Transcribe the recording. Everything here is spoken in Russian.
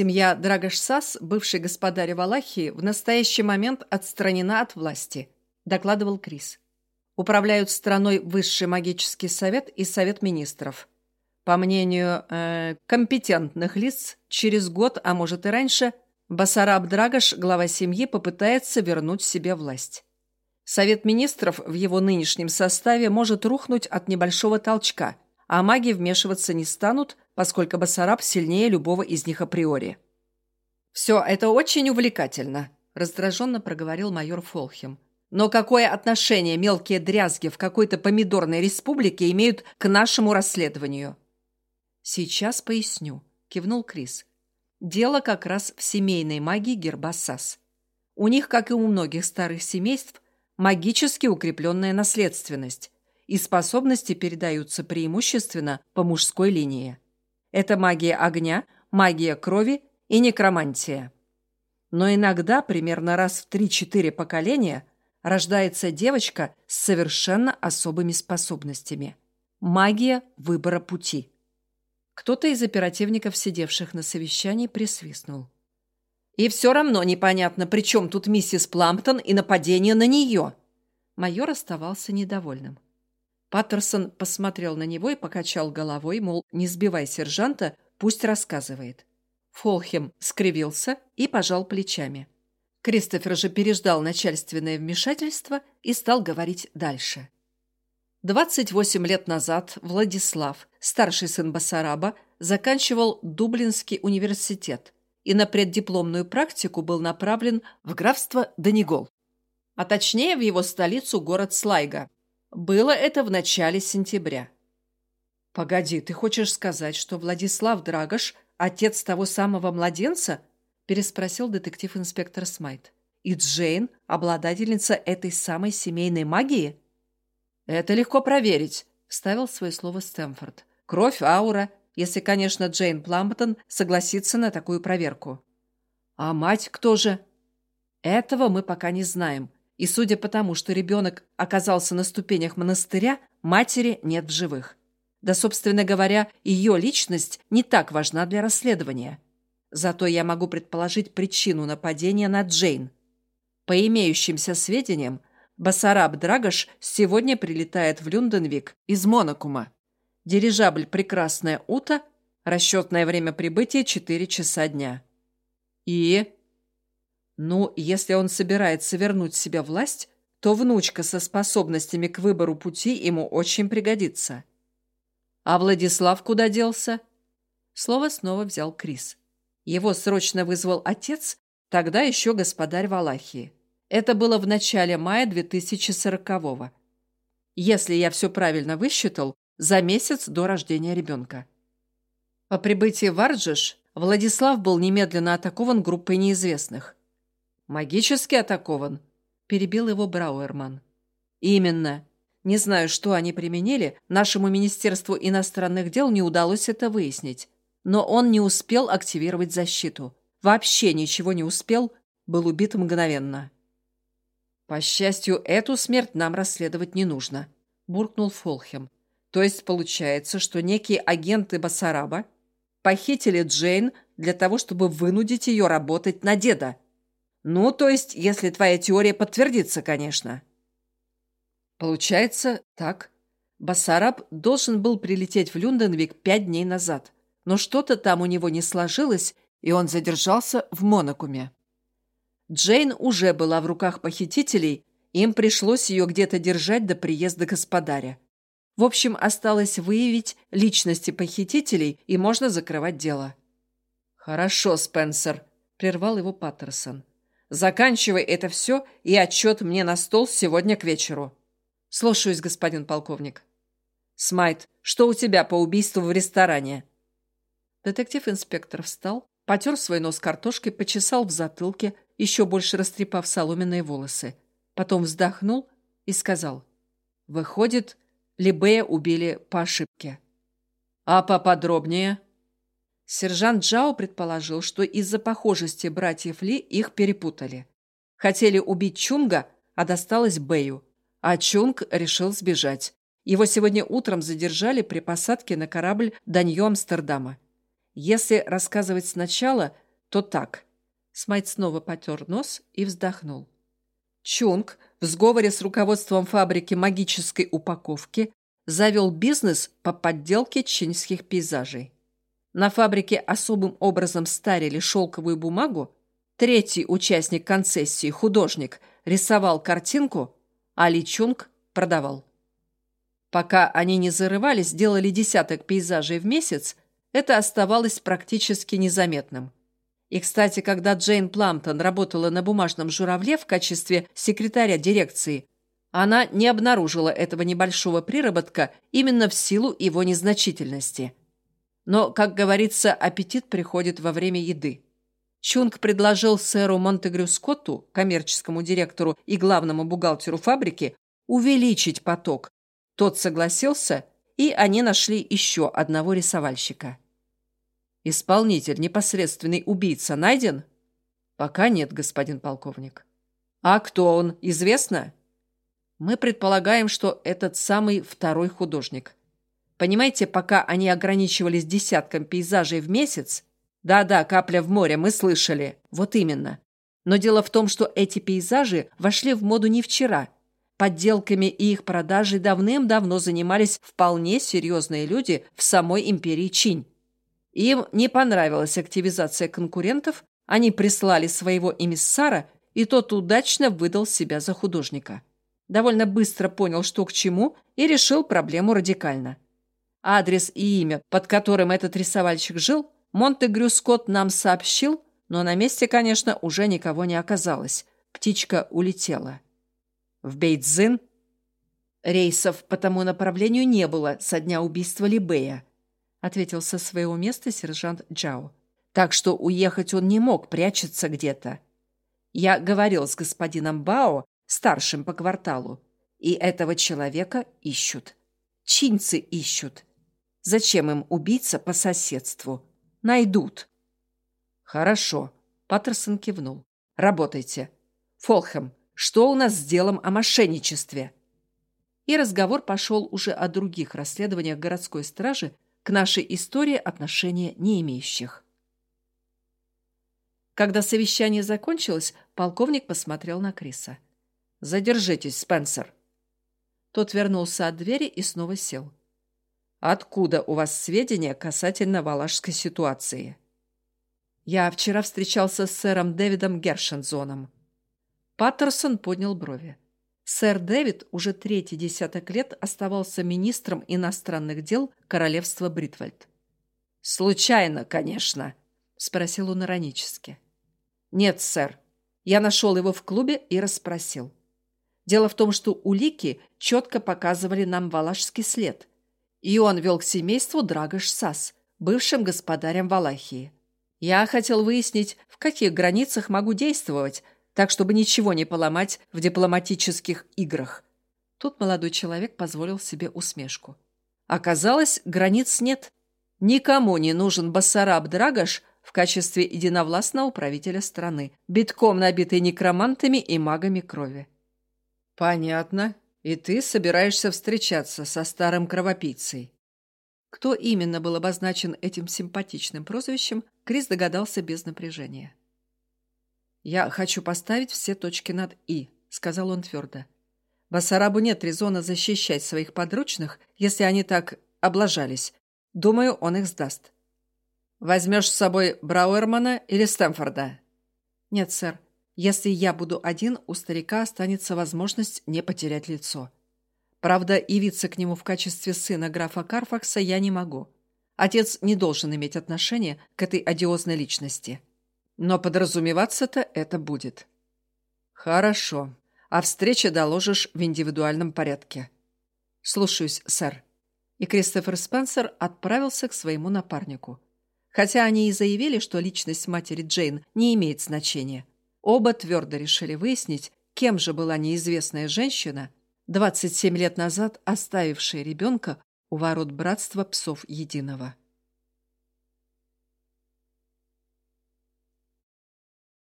Семья Драгош-Сас, бывший господаря Валахии, в настоящий момент отстранена от власти, докладывал Крис. Управляют страной Высший магический совет и Совет министров. По мнению э, компетентных лиц, через год, а может и раньше, Басараб Драгош, глава семьи, попытается вернуть себе власть. Совет министров в его нынешнем составе может рухнуть от небольшого толчка, а маги вмешиваться не станут, поскольку Басараб сильнее любого из них априори. «Все это очень увлекательно», – раздраженно проговорил майор Фолхем. «Но какое отношение мелкие дрязги в какой-то помидорной республике имеют к нашему расследованию?» «Сейчас поясню», – кивнул Крис. «Дело как раз в семейной магии герба САС. У них, как и у многих старых семейств, магически укрепленная наследственность, и способности передаются преимущественно по мужской линии. Это магия огня, магия крови и некромантия. Но иногда, примерно раз в 3-4 поколения, рождается девочка с совершенно особыми способностями. Магия выбора пути. Кто-то из оперативников, сидевших на совещании, присвистнул. «И все равно непонятно, при чем тут миссис Пламптон и нападение на нее?» Майор оставался недовольным. Паттерсон посмотрел на него и покачал головой, мол, не сбивай сержанта, пусть рассказывает. Фолхем скривился и пожал плечами. Кристофер же переждал начальственное вмешательство и стал говорить дальше. 28 лет назад Владислав, старший сын Басараба, заканчивал Дублинский университет и на преддипломную практику был направлен в графство Донегол, а точнее в его столицу город Слайга, было это в начале сентября. «Погоди, ты хочешь сказать, что Владислав Драгош – отец того самого младенца?» – переспросил детектив-инспектор Смайт. «И Джейн – обладательница этой самой семейной магии?» «Это легко проверить», – вставил свое слово Стэнфорд. «Кровь, аура, если, конечно, Джейн Пламптон согласится на такую проверку». «А мать кто же?» «Этого мы пока не знаем», и судя по тому, что ребенок оказался на ступенях монастыря, матери нет в живых. Да, собственно говоря, ее личность не так важна для расследования. Зато я могу предположить причину нападения на Джейн. По имеющимся сведениям, Басараб Драгош сегодня прилетает в Люнденвик из Монакума. Дирижабль «Прекрасная Ута», расчетное время прибытия 4 часа дня. И ну, если он собирается вернуть себе власть, то внучка со способностями к выбору пути ему очень пригодится. А Владислав куда делся? Слово снова взял Крис. Его срочно вызвал отец, тогда еще господарь Валахии. Это было в начале мая 2040-го. Если я все правильно высчитал, за месяц до рождения ребенка. По прибытии в Арджиш Владислав был немедленно атакован группой неизвестных. «Магически атакован?» – перебил его Брауэрман. «Именно. Не знаю, что они применили, нашему Министерству иностранных дел не удалось это выяснить. Но он не успел активировать защиту. Вообще ничего не успел, был убит мгновенно». «По счастью, эту смерть нам расследовать не нужно», – буркнул Фолхем. «То есть получается, что некие агенты Басараба похитили Джейн для того, чтобы вынудить ее работать на деда?» Ну, то есть, если твоя теория подтвердится, конечно. Получается так. Басараб должен был прилететь в Люнденвик пять дней назад, но что-то там у него не сложилось, и он задержался в Монакуме. Джейн уже была в руках похитителей, им пришлось ее где-то держать до приезда господаря. В общем, осталось выявить личности похитителей, и можно закрывать дело. «Хорошо, Спенсер», — прервал его Паттерсон. Заканчивай это все и отчет мне на стол сегодня к вечеру. Слушаюсь, господин полковник. Смайт, что у тебя по убийству в ресторане? Детектив-инспектор встал, потер свой нос картошкой, почесал в затылке, еще больше растрепав соломенные волосы. Потом вздохнул и сказал. Выходит, Либея убили по ошибке. А поподробнее? Сержант Джао предположил, что из-за похожести братьев Ли их перепутали. Хотели убить Чунга, а досталось Бэю. А Чунг решил сбежать. Его сегодня утром задержали при посадке на корабль до Нью-Амстердама. Если рассказывать сначала, то так». Смайт снова потер нос и вздохнул. Чунг в сговоре с руководством фабрики магической упаковки завел бизнес по подделке чинских пейзажей. На фабрике особым образом старили шелковую бумагу, третий участник концессии, художник, рисовал картинку, а Ли Чунг продавал. Пока они не зарывались, делали десяток пейзажей в месяц, это оставалось практически незаметным. И, кстати, когда Джейн Пламптон работала на бумажном журавле в качестве секретаря дирекции, она не обнаружила этого небольшого приработка именно в силу его незначительности. Но, как говорится, аппетит приходит во время еды. Чунг предложил сэру Монтегрю Скотту, коммерческому директору и главному бухгалтеру фабрики, увеличить поток. Тот согласился, и они нашли еще одного рисовальщика. Исполнитель, непосредственный убийца, найден? Пока нет, господин полковник. А кто он, известно? Мы предполагаем, что этот самый второй художник. Понимаете, пока они ограничивались десятком пейзажей в месяц... Да-да, капля в море, мы слышали. Вот именно. Но дело в том, что эти пейзажи вошли в моду не вчера. Подделками и их продажей давным-давно занимались вполне серьезные люди в самой империи Чинь. Им не понравилась активизация конкурентов, они прислали своего эмиссара, и тот удачно выдал себя за художника. Довольно быстро понял, что к чему, и решил проблему радикально. Адрес и имя, под которым этот рисовальщик жил, Монтегрю Скотт нам сообщил, но на месте, конечно, уже никого не оказалось. Птичка улетела. В Бейтзин рейсов по тому направлению не было со дня убийства Либея. — ответил со своего места сержант Джао. «Так что уехать он не мог, прячется где-то. Я говорил с господином Бао, старшим по кварталу, и этого человека ищут. Чинцы ищут. Зачем им убийца по соседству? Найдут». «Хорошо», — Паттерсон кивнул. «Работайте. Фолхэм, что у нас с делом о мошенничестве?» И разговор пошел уже о других расследованиях городской стражи, к нашей истории отношения не имеющих. Когда совещание закончилось, полковник посмотрел на Криса. «Задержитесь, Спенсер». Тот вернулся от двери и снова сел. «Откуда у вас сведения касательно валашской ситуации?» «Я вчера встречался с сэром Дэвидом Гершензоном». Паттерсон поднял брови. Сэр Дэвид уже третий десяток лет оставался министром иностранных дел королевства Бритвальд. «Случайно, конечно», — спросил он иронически. «Нет, сэр. Я нашел его в клубе и расспросил. Дело в том, что улики четко показывали нам валашский след, и он вел к семейству Драгош Сас, бывшим господарем Валахии. Я хотел выяснить, в каких границах могу действовать, так, чтобы ничего не поломать в дипломатических играх. Тут молодой человек позволил себе усмешку. Оказалось, границ нет. Никому не нужен Басараб Драгаш в качестве единовластного правителя страны, битком набитый некромантами и магами крови. «Понятно. И ты собираешься встречаться со старым кровопийцей?» Кто именно был обозначен этим симпатичным прозвищем, Крис догадался без напряжения. «Я хочу поставить все точки над «и», — сказал он твердо. Басарабу нет резона защищать своих подручных, если они так облажались. Думаю, он их сдаст. Возьмешь с собой Брауэрмана или Стэмфорда? Нет, сэр. Если я буду один, у старика останется возможность не потерять лицо. Правда, явиться к нему в качестве сына графа Карфакса я не могу. Отец не должен иметь отношения к этой одиозной личности. Но подразумеваться-то это будет. Хорошо. А встрече доложишь в индивидуальном порядке. Слушаюсь, сэр. И Кристофер Спенсер отправился к своему напарнику. Хотя они и заявили, что личность матери Джейн не имеет значения. Оба твердо решили выяснить, кем же была неизвестная женщина, 27 лет назад оставившая ребенка у ворот братства псов единого.